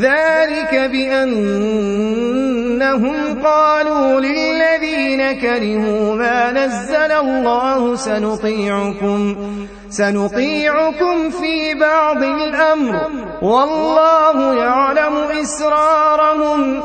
ذلك بأنهم قالوا للذين كرهوا ما نزل الله سنطيعكم, سنطيعكم في بعض الأمر. والله يعلم إسرارهم.